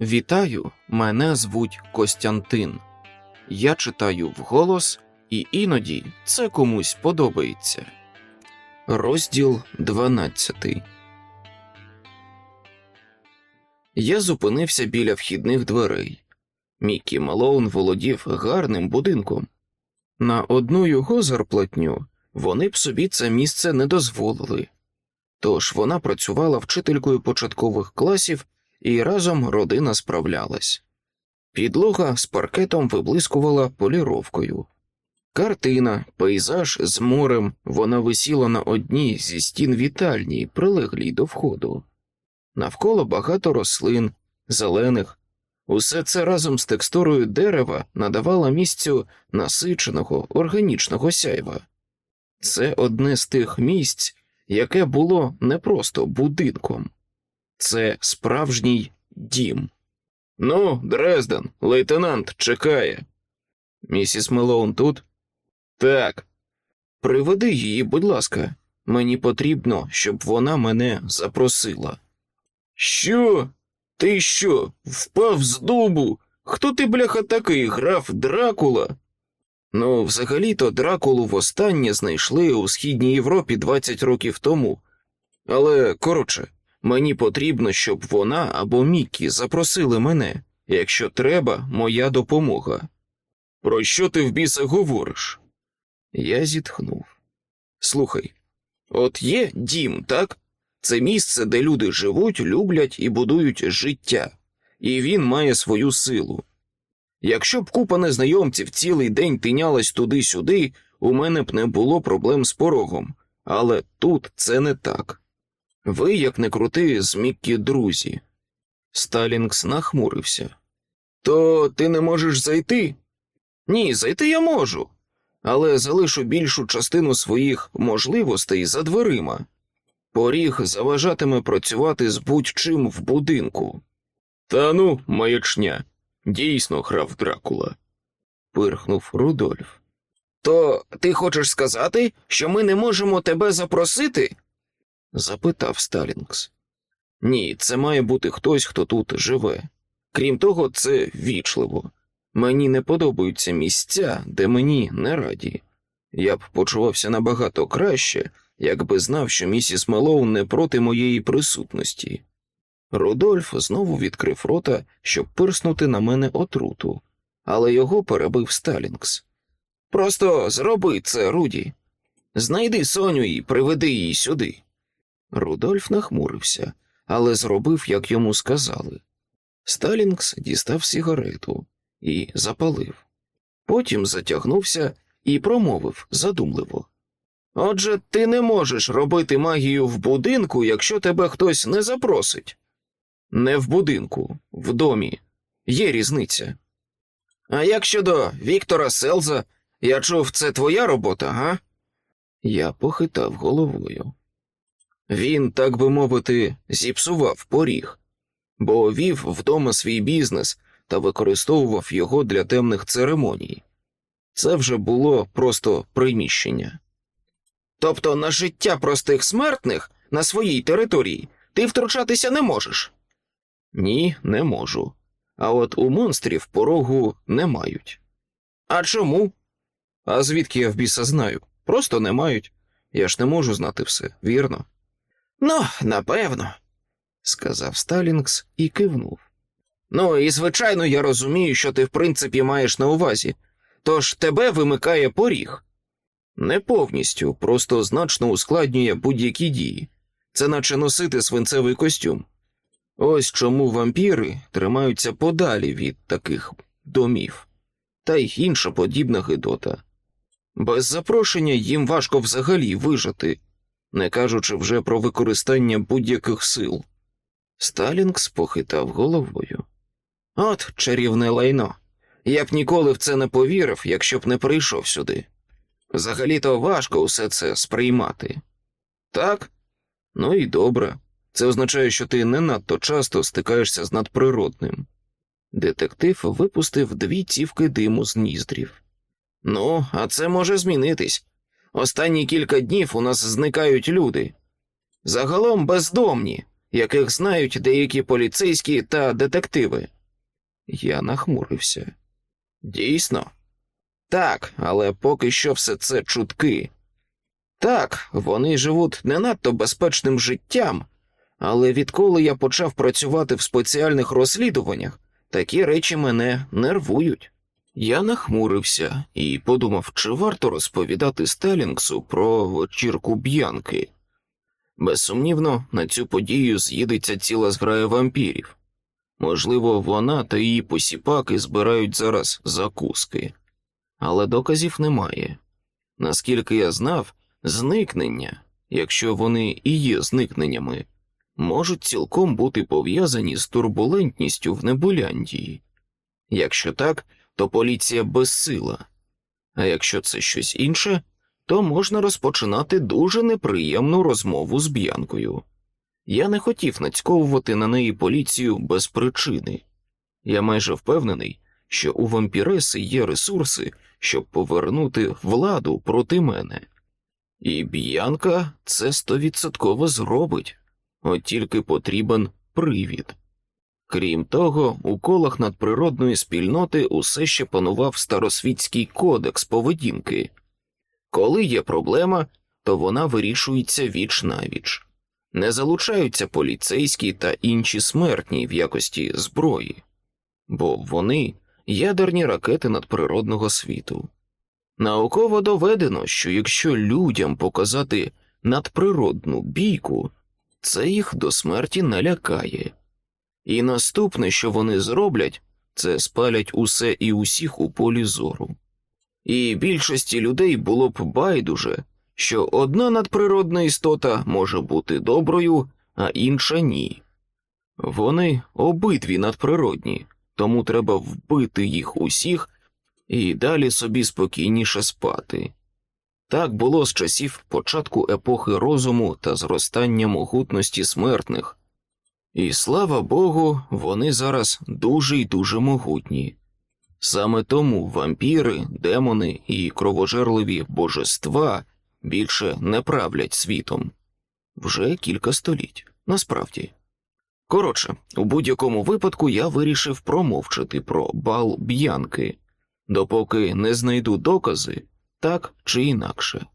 Вітаю, мене звуть Костянтин. Я читаю вголос, і іноді це комусь подобається. Розділ 12 Я зупинився біля вхідних дверей. Мікі Малоун володів гарним будинком. На одну його зарплатню вони б собі це місце не дозволили. Тож вона працювала вчителькою початкових класів і разом родина справлялась. Підлога з паркетом виблискувала поліровкою. Картина, пейзаж з морем, вона висіла на одній зі стін вітальні, прилеглій до входу. Навколо багато рослин, зелених. Усе це разом з текстурою дерева надавало місцю насиченого органічного сяйва. Це одне з тих місць, яке було не просто будинком, це справжній дім. Ну, Дрезден, лейтенант чекає. Місіс Мелоун тут? Так. Приведи її, будь ласка. Мені потрібно, щоб вона мене запросила. Що? Ти що, впав з дубу? Хто ти, бляха, такий граф Дракула? Ну, взагалі-то Дракулу востаннє знайшли у Східній Європі 20 років тому. Але, коротше, мені потрібно, щоб вона або Мікі запросили мене, якщо треба, моя допомога. Про що ти в біса говориш? Я зітхнув. Слухай, от є дім, так? Це місце, де люди живуть, люблять і будують життя, і він має свою силу. Якщо б купа незнайомців цілий день тинялась туди-сюди, у мене б не було проблем з порогом, але тут це не так. Ви, як не крути, з Міккі друзі. Сталінгс нахмурився. То ти не можеш зайти? Ні, зайти я можу, але залишу більшу частину своїх можливостей за дверима. Поріг заважатиме працювати з будь-чим в будинку. Та ну, маячня, дійсно грав Дракула, пирхнув Рудольф. То ти хочеш сказати, що ми не можемо тебе запросити? Запитав Сталінгс. Ні, це має бути хтось, хто тут живе. Крім того, це вічливо. Мені не подобаються місця, де мені не раді. Я б почувався набагато краще, якби знав, що місіс Мелоун не проти моєї присутності. Рудольф знову відкрив рота, щоб пирснути на мене отруту, але його перебив Сталінгс. Просто зроби це, Руді. Знайди Соню і приведи її сюди. Рудольф нахмурився, але зробив, як йому сказали. Сталінгс дістав сигарету і запалив. Потім затягнувся і промовив задумливо. Отже, ти не можеш робити магію в будинку, якщо тебе хтось не запросить. Не в будинку, в домі. Є різниця. А як щодо Віктора Селза, я чув, це твоя робота, га? Я похитав головою. Він, так би мовити, зіпсував поріг, бо вів вдома свій бізнес та використовував його для темних церемоній. Це вже було просто приміщення. Тобто на життя простих смертних на своїй території ти втручатися не можеш? Ні, не можу. А от у монстрів порогу не мають. А чому? А звідки я в біса знаю? Просто не мають. Я ж не можу знати все, вірно? Ну, напевно, сказав Сталінгс і кивнув. Ну, і звичайно, я розумію, що ти в принципі маєш на увазі, тож тебе вимикає поріг. Не повністю, просто значно ускладнює будь-які дії. Це наче носити свинцевий костюм. Ось чому вампіри тримаються подалі від таких домів, та й інша подібна гидота. Без запрошення їм важко взагалі вижити, не кажучи вже про використання будь-яких сил. Сталінгс похитав головою. От чарівне лайно. Я б ніколи в це не повірив, якщо б не прийшов сюди. Взагалі-то важко усе це сприймати. Так? Ну і добре. Це означає, що ти не надто часто стикаєшся з надприродним. Детектив випустив дві цівки диму з ніздрів. Ну, а це може змінитись. Останні кілька днів у нас зникають люди. Загалом бездомні, яких знають деякі поліцейські та детективи. Я нахмурився. Дійсно? Так, але поки що все це чутки. Так, вони живуть не надто безпечним життям, але відколи я почав працювати в спеціальних розслідуваннях, такі речі мене нервують. Я нахмурився і подумав, чи варто розповідати Стелінгсу про вечірку б'янки. Безсумнівно, на цю подію з'їдеться ціла зграя вампірів. Можливо, вона та її посіпаки збирають зараз закуски, але доказів немає. Наскільки я знав, зникнення, якщо вони і є зникненнями, можуть цілком бути пов'язані з турбулентністю в Небуляндії. Якщо так, то поліція безсила, а якщо це щось інше, то можна розпочинати дуже неприємну розмову з б'янкою. Я не хотів нацьковувати на неї поліцію без причини. Я майже впевнений, що у вампіреси є ресурси, щоб повернути владу проти мене. І б'янка це стовідсотково зробить, от тільки потрібен привід. Крім того, у колах надприродної спільноти усе ще панував старосвітський кодекс поведінки. Коли є проблема, то вона вирішується віч навіч. Не залучаються поліцейські та інші смертні в якості зброї, бо вони ядерні ракети надприродного світу. Науково доведено, що якщо людям показати надприродну бійку, це їх до смерті налякає. І наступне, що вони зроблять, це спалять усе і усіх у полі зору. І більшості людей було б байдуже, що одна надприродна істота може бути доброю, а інша ні. Вони обидві надприродні, тому треба вбити їх усіх і далі собі спокійніше спати. Так було з часів початку епохи розуму та зростання могутності смертних, і слава Богу, вони зараз дуже й дуже могутні. Саме тому вампіри, демони і кровожерливі божества більше не правлять світом вже кілька століть, насправді. Коротше, у будь-якому випадку я вирішив промовчати про бал б'янки, допоки не знайду докази так чи інакше.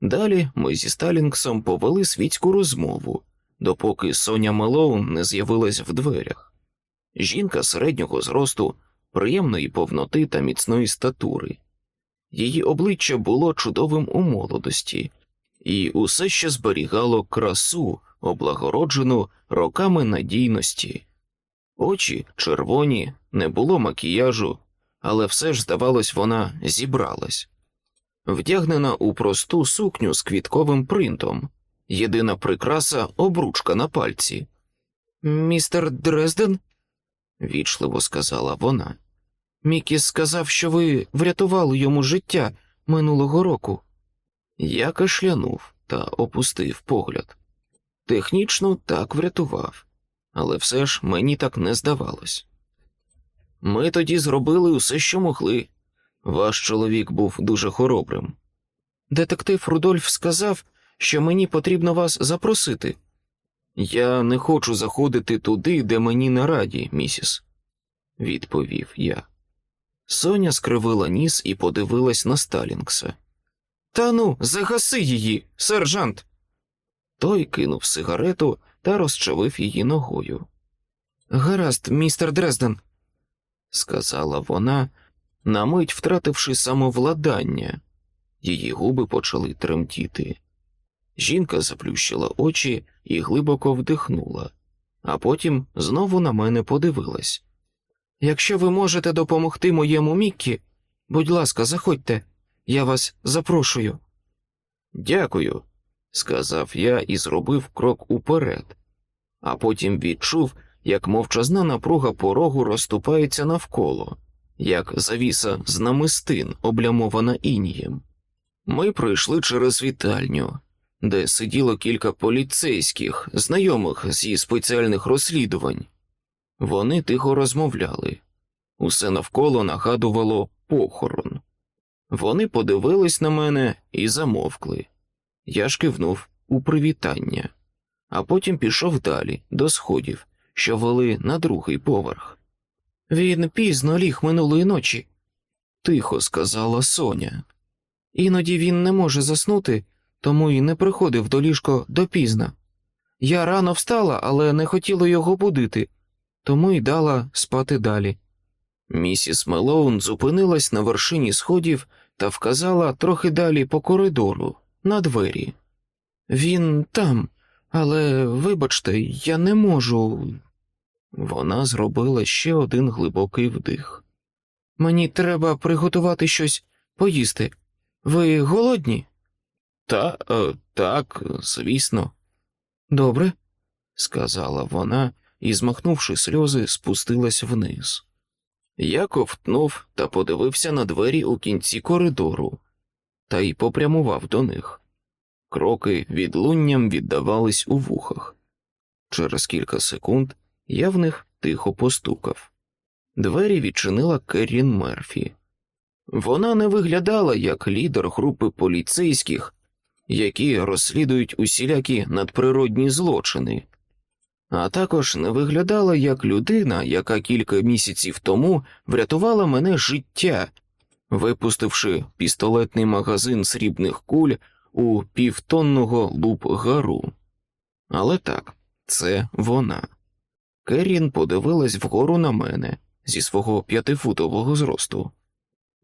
Далі ми зі Сталінгсом повели світську розмову, допоки Соня Мелоун не з'явилась в дверях. Жінка середнього зросту, приємної повноти та міцної статури. Її обличчя було чудовим у молодості, і усе ще зберігало красу, облагороджену роками надійності. Очі червоні, не було макіяжу, але все ж, здавалось, вона зібралась. Вдягнена у просту сукню з квітковим принтом, єдина прикраса обручка на пальці. Містер Дрезден, вічливо сказала вона. Мікіс сказав, що ви врятували йому життя минулого року. Я кашлянув та опустив погляд. Технічно так врятував, але все ж мені так не здавалось. Ми тоді зробили усе, що могли. Ваш чоловік був дуже хоробрим. Детектив Рудольф сказав, що мені потрібно вас запросити. Я не хочу заходити туди, де мені не раді, місіс, відповів я. Соня скривила ніс і подивилась на Сталінгса. Та ну, загаси її, сержант. Той кинув сигарету та розчавив її ногою. Гаразд, містер Дрезден, сказала вона, на мить втративши самовладання. Її губи почали тремтіти. Жінка заплющила очі і глибоко вдихнула, а потім знову на мене подивилась. Якщо ви можете допомогти моєму Міккі, будь ласка, заходьте, я вас запрошую. Дякую, сказав я і зробив крок уперед, а потім відчув, як мовчазна напруга порогу розступається навколо, як завіса з намистин, облямована інієм. Ми пройшли через вітальню, де сиділо кілька поліцейських, знайомих зі спеціальних розслідувань. Вони тихо розмовляли, усе навколо нагадувало похорон. Вони подивились на мене і замовкли. Я ж кивнув у привітання, а потім пішов далі, до сходів, що вели на другий поверх. Він пізно ліг минулої ночі, тихо сказала Соня. Іноді він не може заснути, тому й не приходив до ліжка допізна. Я рано встала, але не хотіла його будити, тому й дала спати далі. Місіс Мелоун зупинилась на вершині сходів та вказала трохи далі по коридору, на двері. Він там, але, вибачте, я не можу. Вона зробила ще один глибокий вдих. Мені треба приготувати щось поїсти. Ви голодні? Та, е, так, звісно. Добре, сказала вона і, змахнувши сльози, спустилась вниз. Я ковтнув та подивився на двері у кінці коридору, та й попрямував до них. Кроки відлунням віддавались у вухах. Через кілька секунд я в них тихо постукав. Двері відчинила Керрін Мерфі. Вона не виглядала як лідер групи поліцейських, які розслідують усілякі надприродні злочини, а також не виглядала як людина, яка кілька місяців тому врятувала мене життя, випустивши пістолетний магазин срібних куль у півтонного луп-гару. Але так, це вона. Керрін подивилась вгору на мене зі свого п'ятифутового зросту.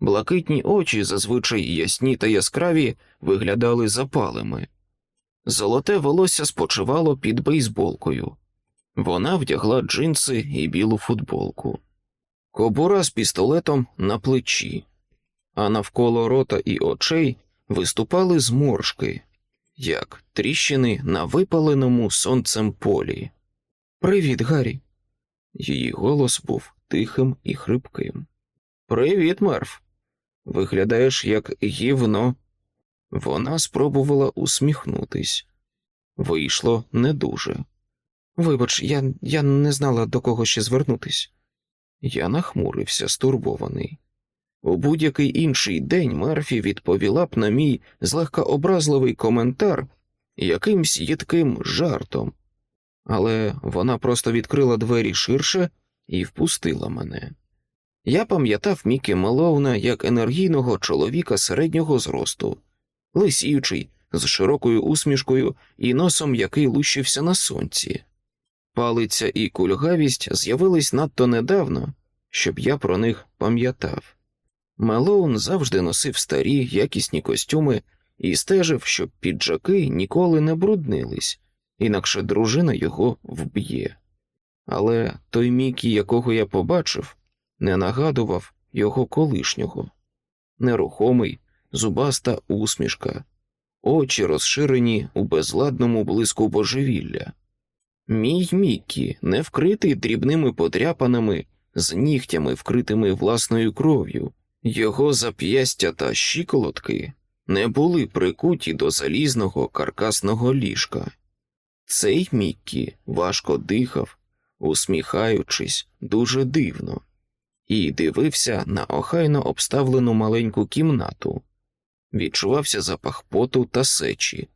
Блакитні очі, зазвичай ясні та яскраві, виглядали запалими. Золоте волосся спочивало під бейсболкою. Вона вдягла джинси і білу футболку, кобура з пістолетом на плечі, а навколо рота і очей виступали зморшки, як тріщини на випаленому сонцем полі. Привіт, Гаррі. Її голос був тихим і хрипким. Привіт, Мерф. Виглядаєш як гівно. Вона спробувала усміхнутись. Вийшло не дуже. Вибач, я я не знала, до кого ще звернутись. Я нахмурився, стурбований. У будь-який інший день Мерфі відповіла б на мій злегка образливий коментар якимсь їдким жартом, але вона просто відкрила двері ширше і впустила мене. Я пам'ятав Мікі Мелоуна як енергійного чоловіка середнього зросту, лисіючий, з широкою усмішкою і носом, який лущився на сонці. Палиця і кульгавість з'явились надто недавно, щоб я про них пам'ятав. Мелоун завжди носив старі якісні костюми і стежив, щоб піджаки ніколи не бруднились, інакше дружина його вб'є. Але той Мікі, якого я побачив, не нагадував його колишнього нерухомий, зубаста усмішка, очі розширені у безладному блиску божевілля. Мій Мікі, не вкритий дрібними подряпанами, з нігтями, вкритими власною кров'ю, його зап'ястя та щиколотки не були прикуті до залізного каркасного ліжка. Цей Міккі важко дихав, усміхаючись дуже дивно, і дивився на охайно обставлену маленьку кімнату. Відчувався запах поту та сечі.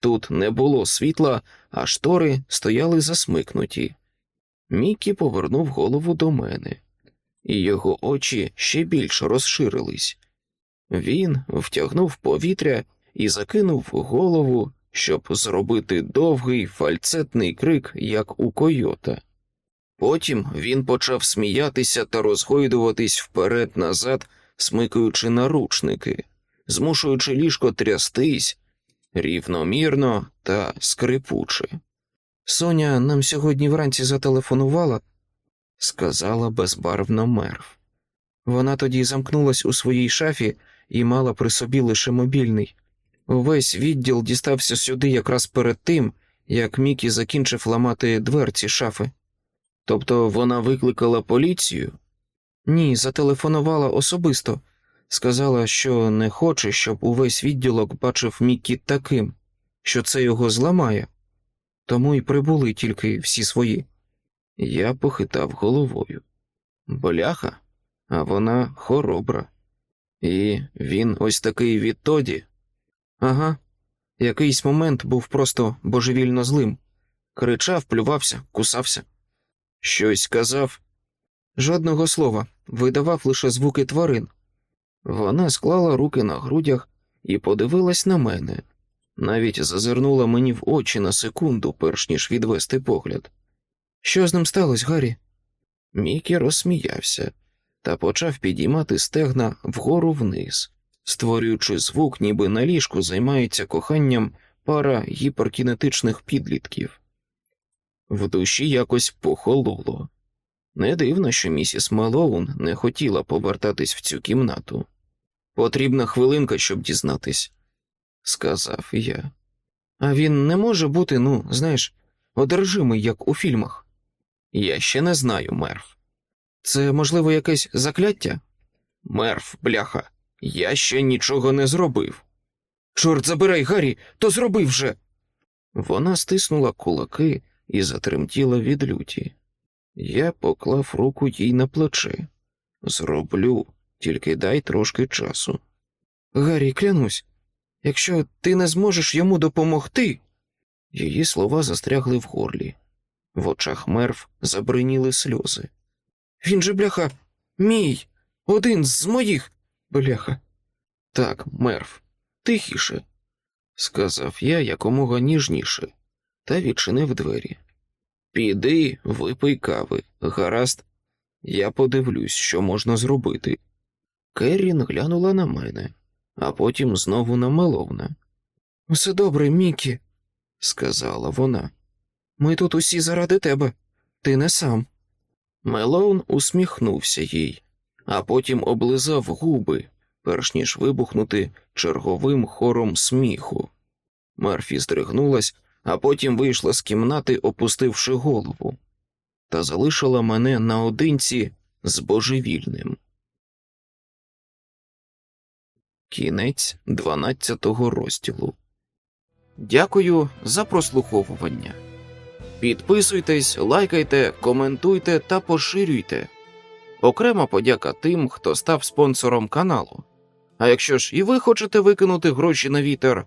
Тут не було світла, а штори стояли засмикнуті. Мікі повернув голову до мене, і його очі ще більш розширились. Він втягнув повітря і закинув голову, щоб зробити довгий фальцетний крик, як у койота. Потім він почав сміятися та розгойдуватись вперед назад, смикаючи наручники, змушуючи ліжко трястись рівномірно та скрипуче. Соня нам сьогодні вранці зателефонувала, сказала безбарвно мерв. Вона тоді замкнулась у своїй шафі і мала при собі лише мобільний. Увесь відділ дістався сюди якраз перед тим, як Мікі закінчив ламати дверці шафи. Тобто вона викликала поліцію? Ні, зателефонувала особисто, сказала, що не хоче, щоб увесь відділок бачив Мікі таким, що це його зламає, тому й прибули тільки всі свої. Я похитав головою. Бляха, а вона хоробра. І він ось такий відтоді. Ага, якийсь момент був просто божевільно злим, Кричав, плювався, кусався. Щось казав. Жодного слова, видавав лише звуки тварин. Вона склала руки на грудях і подивилась на мене, навіть зазирнула мені в очі на секунду, перш ніж відвести погляд. Що з ним сталося, Гаррі? Мікі розсміявся та почав підіймати стегна вгору вниз, створюючи звук, ніби на ліжку займається коханням пара гіперкінетичних підлітків. В душі якось похололо. Не дивно, що місіс Малоун не хотіла повертатись в цю кімнату. Потрібна хвилинка, щоб дізнатись, сказав я. А він не може бути, ну, знаєш, одержимий, як у фільмах. Я ще не знаю, мерф. Це, можливо, якесь закляття? Мерф, бляха, я ще нічого не зробив. Чорт забирай, Гаррі, то зробив вже. Вона стиснула кулаки і затремтіла від люті. Я поклав руку їй на плече. Зроблю, тільки дай трошки часу. Гаррі, клянусь, якщо ти не зможеш йому допомогти. Її слова застрягли в горлі. В очах мерв забриніли сльози. Він же, бляха, мій, один з моїх, бляха. Так, мерв, тихіше, сказав я якомога ніжніше, та відчинив двері. Піди, випий кави, гаразд, я подивлюсь, що можна зробити. Керрін глянула на мене, а потім знову на Меловна. Все добре, Мікі, сказала вона. Ми тут усі заради тебе, ти не сам. Мелоун усміхнувся їй, а потім облизав губи, перш ніж вибухнути черговим хором сміху. Мерфі здригнулась, а потім вийшла з кімнати, опустивши голову, та залишила мене наодинці з божевільним. Кінець дванадцятого розділу. Дякую за прослуховування. Підписуйтесь, лайкайте, коментуйте та поширюйте. Окрема подяка тим, хто став спонсором каналу. А якщо ж і ви хочете викинути гроші на вітер,